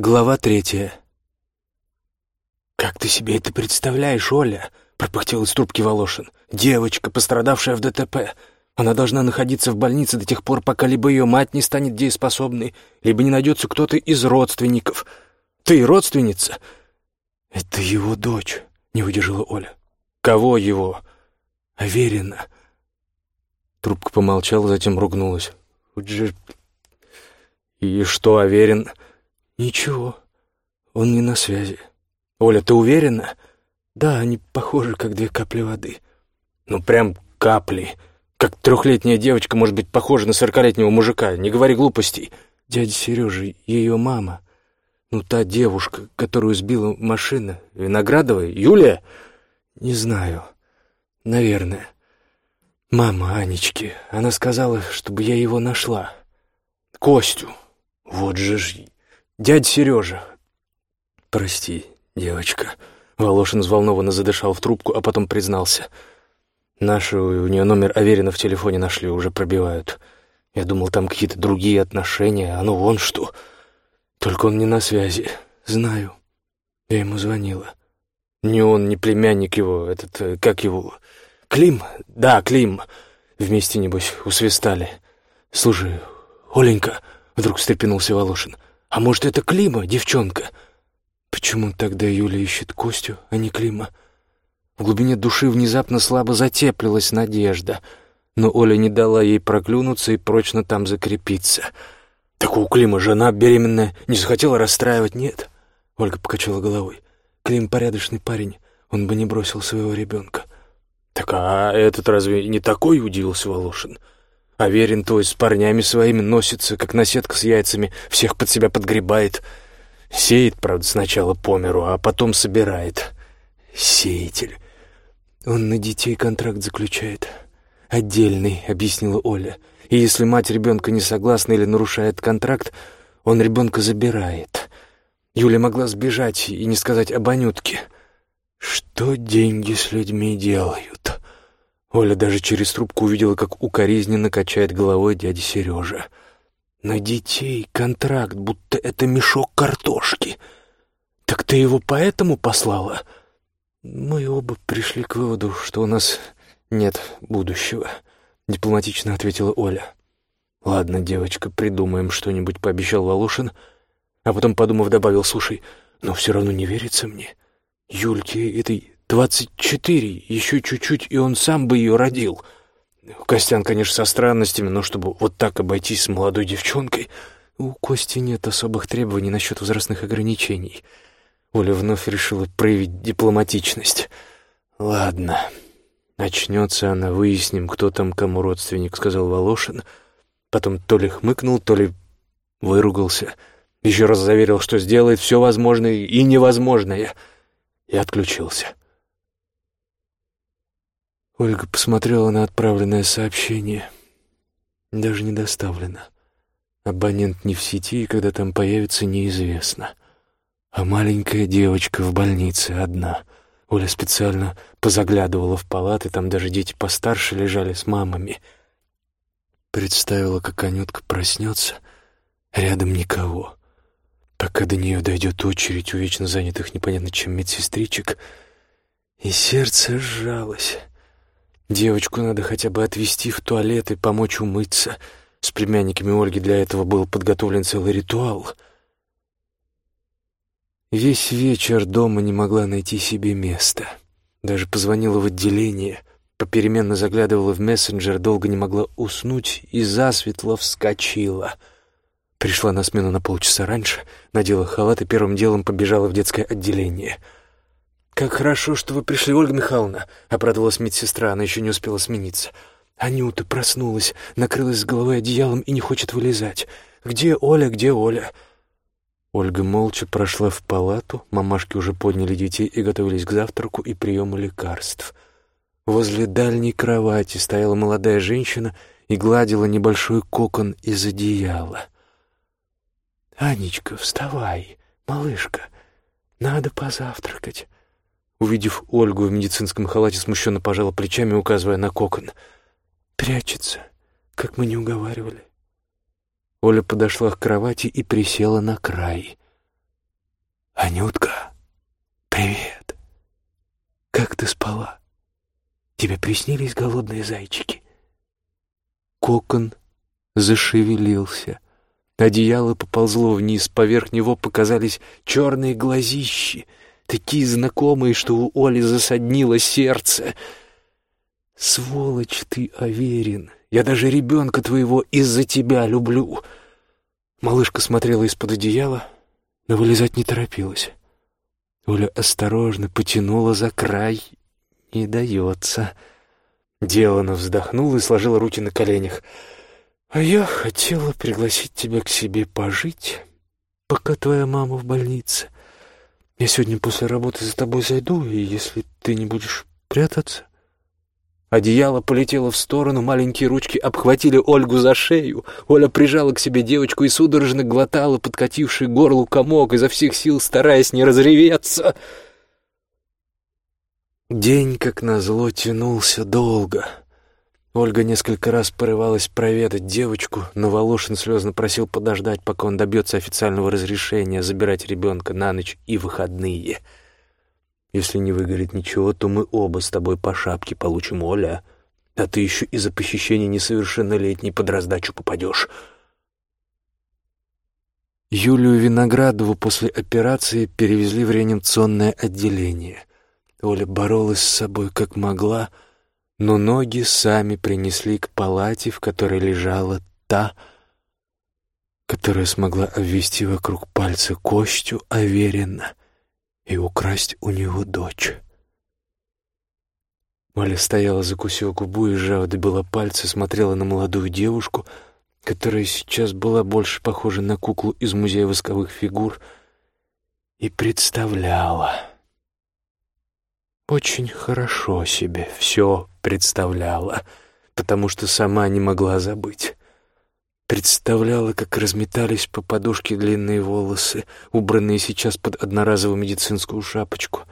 Глава третья. «Как ты себе это представляешь, Оля?» — пропыхтел из трубки Волошин. «Девочка, пострадавшая в ДТП. Она должна находиться в больнице до тех пор, пока либо ее мать не станет дееспособной, либо не найдется кто-то из родственников. Ты родственница?» «Это его дочь», — не выдержала Оля. «Кого его?» «Аверина». Трубка помолчала, затем ругнулась. «И что, Аверин?» «Ничего, он не на связи». «Оля, ты уверена?» «Да, они похожи, как две капли воды». «Ну, прям капли. Как трехлетняя девочка может быть похожа на сорокалетнего мужика. Не говори глупостей». «Дядя Сережа, ее мама. Ну, та девушка, которую сбила машина. Виноградовая? Юлия?» «Не знаю. Наверное. Мама Анечки. Она сказала, чтобы я его нашла. Костю. Вот же ж «Дядь Сережа!» «Прости, девочка». Волошин взволнованно задышал в трубку, а потом признался. «Наши, у нее номер Аверина в телефоне нашли, уже пробивают. Я думал, там какие-то другие отношения, а ну вон что. Только он не на связи. Знаю. Я ему звонила. Не он, не племянник его, этот, э, как его... Клим? Да, Клим. Вместе, небось, усвистали. Слушай, Оленька, вдруг встрепенулся Волошин, — а может, это Клима, девчонка? Почему тогда Юля ищет Костю, а не Клима? В глубине души внезапно слабо затеплилась надежда, но Оля не дала ей проклюнуться и прочно там закрепиться. Так у Клима жена беременная, не захотела расстраивать, нет? Ольга покачала головой. Клим порядочный парень, он бы не бросил своего ребенка. Так а этот разве не такой, удивился Волошин? — Аверин твой с парнями своими носится, как наседка с яйцами, всех под себя подгребает. Сеет, правда, сначала по миру, а потом собирает. Сеятель. Он на детей контракт заключает. Отдельный, объяснила Оля. И если мать ребенка не согласна или нарушает контракт, он ребенка забирает. Юля могла сбежать и не сказать об Анютке. Что деньги с людьми делают? Оля даже через трубку увидела, как укоризненно качает головой дядя Сережа. «На детей контракт, будто это мешок картошки. Так ты его поэтому послала?» «Мы оба пришли к выводу, что у нас нет будущего», — дипломатично ответила Оля. «Ладно, девочка, придумаем что-нибудь», — пообещал Волошин, а потом, подумав, добавил, «Слушай, но все равно не верится мне. Юльке этой Двадцать четыре, еще чуть-чуть, и он сам бы ее родил. Костян, конечно, со странностями, но чтобы вот так обойтись с молодой девчонкой... У Кости нет особых требований насчет возрастных ограничений. Оля вновь решила проявить дипломатичность. «Ладно, начнется она, выясним, кто там кому родственник», — сказал Волошин. Потом то ли хмыкнул, то ли выругался. Еще раз заверил, что сделает все возможное и невозможное, и отключился. Ольга посмотрела на отправленное сообщение. Даже не доставлено. Абонент не в сети, и когда там появится, неизвестно. А маленькая девочка в больнице одна. Оля специально позаглядывала в палаты, там даже дети постарше лежали с мамами. Представила, как Анютка проснется, рядом никого. Пока до нее дойдет очередь у вечно занятых непонятно чем медсестричек, и сердце сжалось. Девочку надо хотя бы отвезти в туалет и помочь умыться. С племянниками Ольги для этого был подготовлен целый ритуал. Весь вечер дома не могла найти себе места. Даже позвонила в отделение, попеременно заглядывала в мессенджер, долго не могла уснуть и засветло вскочила. Пришла на смену на полчаса раньше, надела халат и первым делом побежала в детское отделение — «Как хорошо, что вы пришли, Ольга Михайловна», — обрадовалась медсестра, она еще не успела смениться. Анюта проснулась, накрылась с головой одеялом и не хочет вылезать. «Где Оля, где Оля?» Ольга молча прошла в палату, мамашки уже подняли детей и готовились к завтраку и приему лекарств. Возле дальней кровати стояла молодая женщина и гладила небольшой кокон из одеяла. «Анечка, вставай, малышка, надо позавтракать». Увидев Ольгу в медицинском халате, смущенно пожала плечами, указывая на кокон. «Прячется, как мы не уговаривали». Оля подошла к кровати и присела на край. «Анютка, привет! Как ты спала? Тебе приснились голодные зайчики?» Кокон зашевелился. Одеяло поползло вниз, поверх него показались черные глазищи, такие знакомые, что у Оли засаднило сердце. «Сволочь ты, Аверин! Я даже ребенка твоего из-за тебя люблю!» Малышка смотрела из-под одеяла, но вылезать не торопилась. Оля осторожно потянула за край. «Не дается». Делана вздохнула и сложила руки на коленях. «А я хотела пригласить тебя к себе пожить, пока твоя мама в больнице. Я сегодня после работы за тобой зайду, и если ты не будешь прятаться...» Одеяло полетело в сторону, маленькие ручки обхватили Ольгу за шею. Оля прижала к себе девочку и судорожно глотала подкативший горлу комок, изо всех сил стараясь не разреветься. День, как назло, тянулся долго. Ольга несколько раз порывалась проведать девочку, но Волошин слезно просил подождать, пока он добьется официального разрешения забирать ребенка на ночь и выходные — если не выгорит ничего, то мы оба с тобой по шапке получим, Оля. А ты еще из-за похищения несовершеннолетней под раздачу попадешь. Юлию Виноградову после операции перевезли в реанимационное отделение. Оля боролась с собой как могла, но ноги сами принесли к палате, в которой лежала та, которая смогла обвести вокруг пальца Костю Аверина и украсть у него дочь. Маля стояла, закусив губу и жаво добила пальцы, смотрела на молодую девушку, которая сейчас была больше похожа на куклу из музея восковых фигур, и представляла. Очень хорошо себе все представляла, потому что сама не могла забыть. Представляла, как разметались по подушке длинные волосы, убранные сейчас под одноразовую медицинскую шапочку,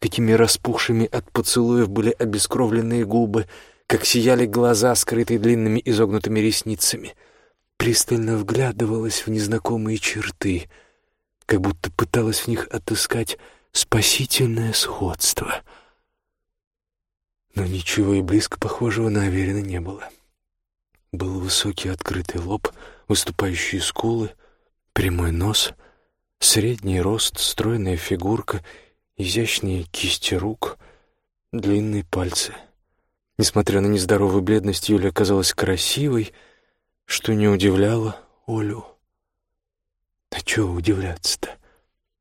какими распухшими от поцелуев были обескровленные губы, как сияли глаза, скрытые длинными изогнутыми ресницами. Пристально вглядывалась в незнакомые черты, как будто пыталась в них отыскать спасительное сходство. Но ничего и близко похожего на Аверина не было. — был высокий открытый лоб, выступающие скулы, прямой нос, средний рост, стройная фигурка, изящные кисти рук, длинные пальцы. Несмотря на нездоровую бледность, Юля оказалась красивой, что не удивляло Олю. А чего удивляться-то?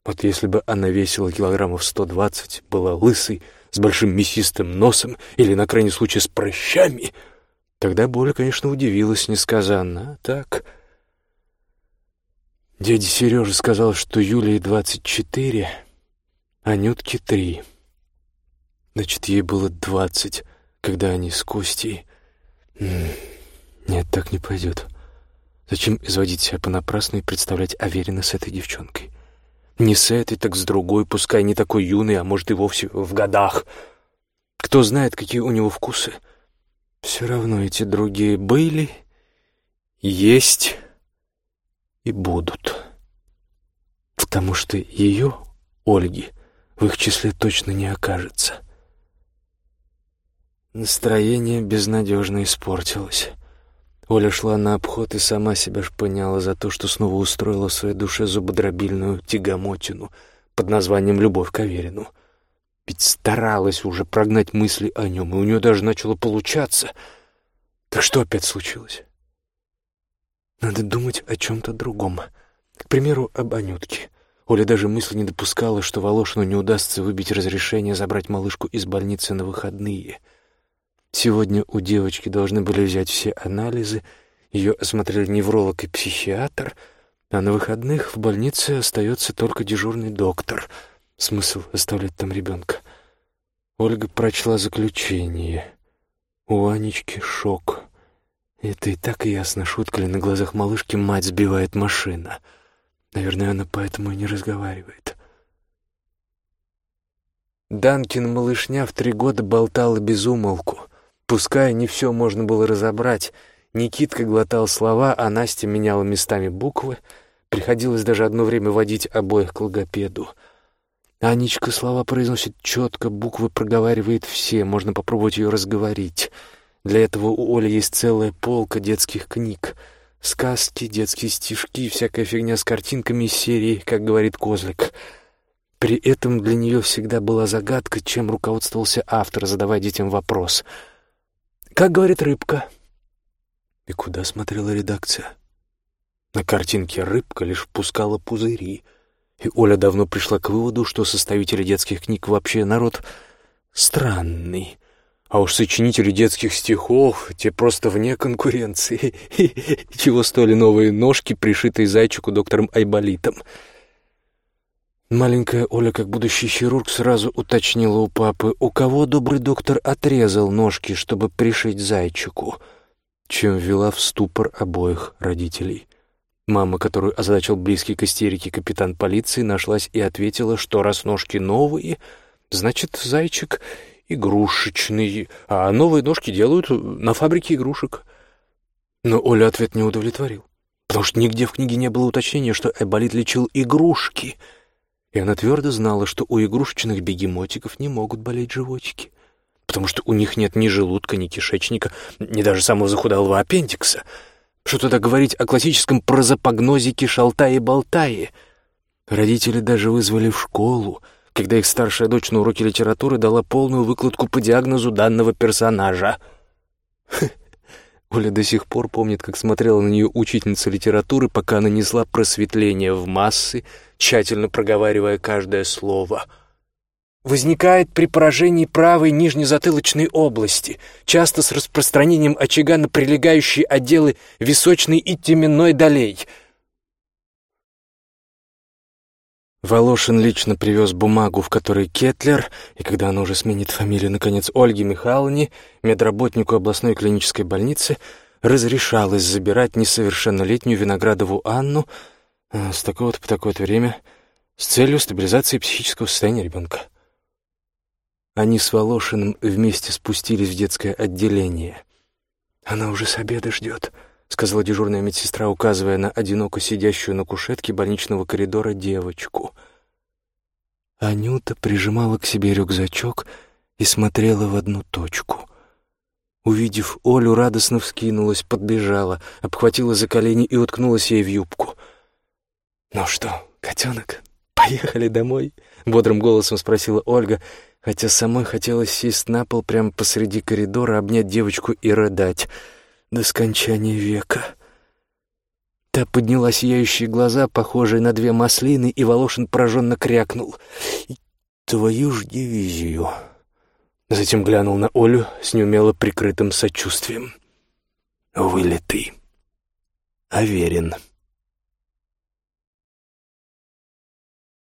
Вот если бы она весила килограммов сто двадцать, была лысой, с большим мясистым носом или, на крайний случай, с прыщами — Тогда Боля, конечно, удивилась несказанно. А так... Дядя Сережа сказал, что Юлии двадцать четыре, а Нютке три. Значит, ей было двадцать, когда они с Костей... Нет, так не пойдет. Зачем изводить себя понапрасну и представлять Аверина с этой девчонкой? Не с этой, так с другой, пускай не такой юный, а может и вовсе в годах. Кто знает, какие у него вкусы. Все равно эти другие были, есть и будут. Потому что ее, Ольги, в их числе точно не окажется. Настроение безнадежно испортилось. Оля шла на обход и сама себя шпыняла за то, что снова устроила в своей душе зубодробильную тягомотину под названием «Любовь к Аверину». Ведь старалась уже прогнать мысли о нем, и у нее даже начало получаться. Так что опять случилось? Надо думать о чем-то другом. К примеру, об Анютке. Оля даже мысли не допускала, что Волошину не удастся выбить разрешение забрать малышку из больницы на выходные. Сегодня у девочки должны были взять все анализы, ее осмотрели невролог и психиатр, а на выходных в больнице остается только дежурный доктор — Смысл оставлять там ребенка? Ольга прочла заключение. У Анечки шок. Это и так ясно. Шутка ли на глазах малышки мать сбивает машина. Наверное, она поэтому и не разговаривает. Данкин малышня в три года болтала без умолку. Пускай не все можно было разобрать. Никитка глотал слова, а Настя меняла местами буквы — Приходилось даже одно время водить обоих к логопеду. Анечка слова произносит четко, буквы проговаривает все, можно попробовать ее разговорить. Для этого у Оли есть целая полка детских книг. Сказки, детские стишки, всякая фигня с картинками из серии, как говорит Козлик. При этом для нее всегда была загадка, чем руководствовался автор, задавая детям вопрос. «Как говорит рыбка?» И куда смотрела редакция? На картинке рыбка лишь пускала пузыри, и Оля давно пришла к выводу, что составители детских книг вообще народ странный. А уж сочинители детских стихов, те просто вне конкуренции. Чего стоили новые ножки, пришитые зайчику доктором Айболитом. Маленькая Оля, как будущий хирург, сразу уточнила у папы, у кого добрый доктор отрезал ножки, чтобы пришить зайчику, чем ввела в ступор обоих родителей. Мама, которую озадачил близкий к истерике капитан полиции, нашлась и ответила, что раз ножки новые, значит, зайчик игрушечный, а новые ножки делают на фабрике игрушек. Но Оля ответ не удовлетворил, потому что нигде в книге не было уточнения, что Эболит лечил игрушки, и она твердо знала, что у игрушечных бегемотиков не могут болеть животики, потому что у них нет ни желудка, ни кишечника, ни даже самого захудалого аппендикса. Что тогда говорить о классическом прозапогнозике шалтае-болтае? Родители даже вызвали в школу — когда их старшая дочь на уроке литературы дала полную выкладку по диагнозу данного персонажа. Оля до сих пор помнит, как смотрела на нее учительница литературы, пока она несла просветление в массы, тщательно проговаривая каждое слово. Возникает при поражении правой нижнезатылочной области, часто с распространением очага на прилегающие отделы височной и теменной долей — Волошин лично привез бумагу, в которой Кетлер, и когда она уже сменит фамилию, наконец, Ольге Михайловне, медработнику областной клинической больницы, разрешалось забирать несовершеннолетнюю Виноградову Анну а, с такого-то по такое-то время с целью стабилизации психического состояния ребенка. Они с Волошиным вместе спустились в детское отделение. «Она уже с обеда ждет», — сказала дежурная медсестра, указывая на одиноко сидящую на кушетке больничного коридора девочку. Анюта прижимала к себе рюкзачок и смотрела в одну точку. Увидев Олю, радостно вскинулась, подбежала, обхватила за колени и уткнулась ей в юбку. «Ну что, котенок, поехали домой?» — бодрым голосом спросила Ольга, хотя самой хотелось сесть на пол прямо посреди коридора, обнять девочку и рыдать — до скончания века. Та подняла сияющие глаза, похожие на две маслины, и Волошин пораженно крякнул. «Твою ж дивизию!» Затем глянул на Олю с неумело прикрытым сочувствием. «Вылитый. Аверин».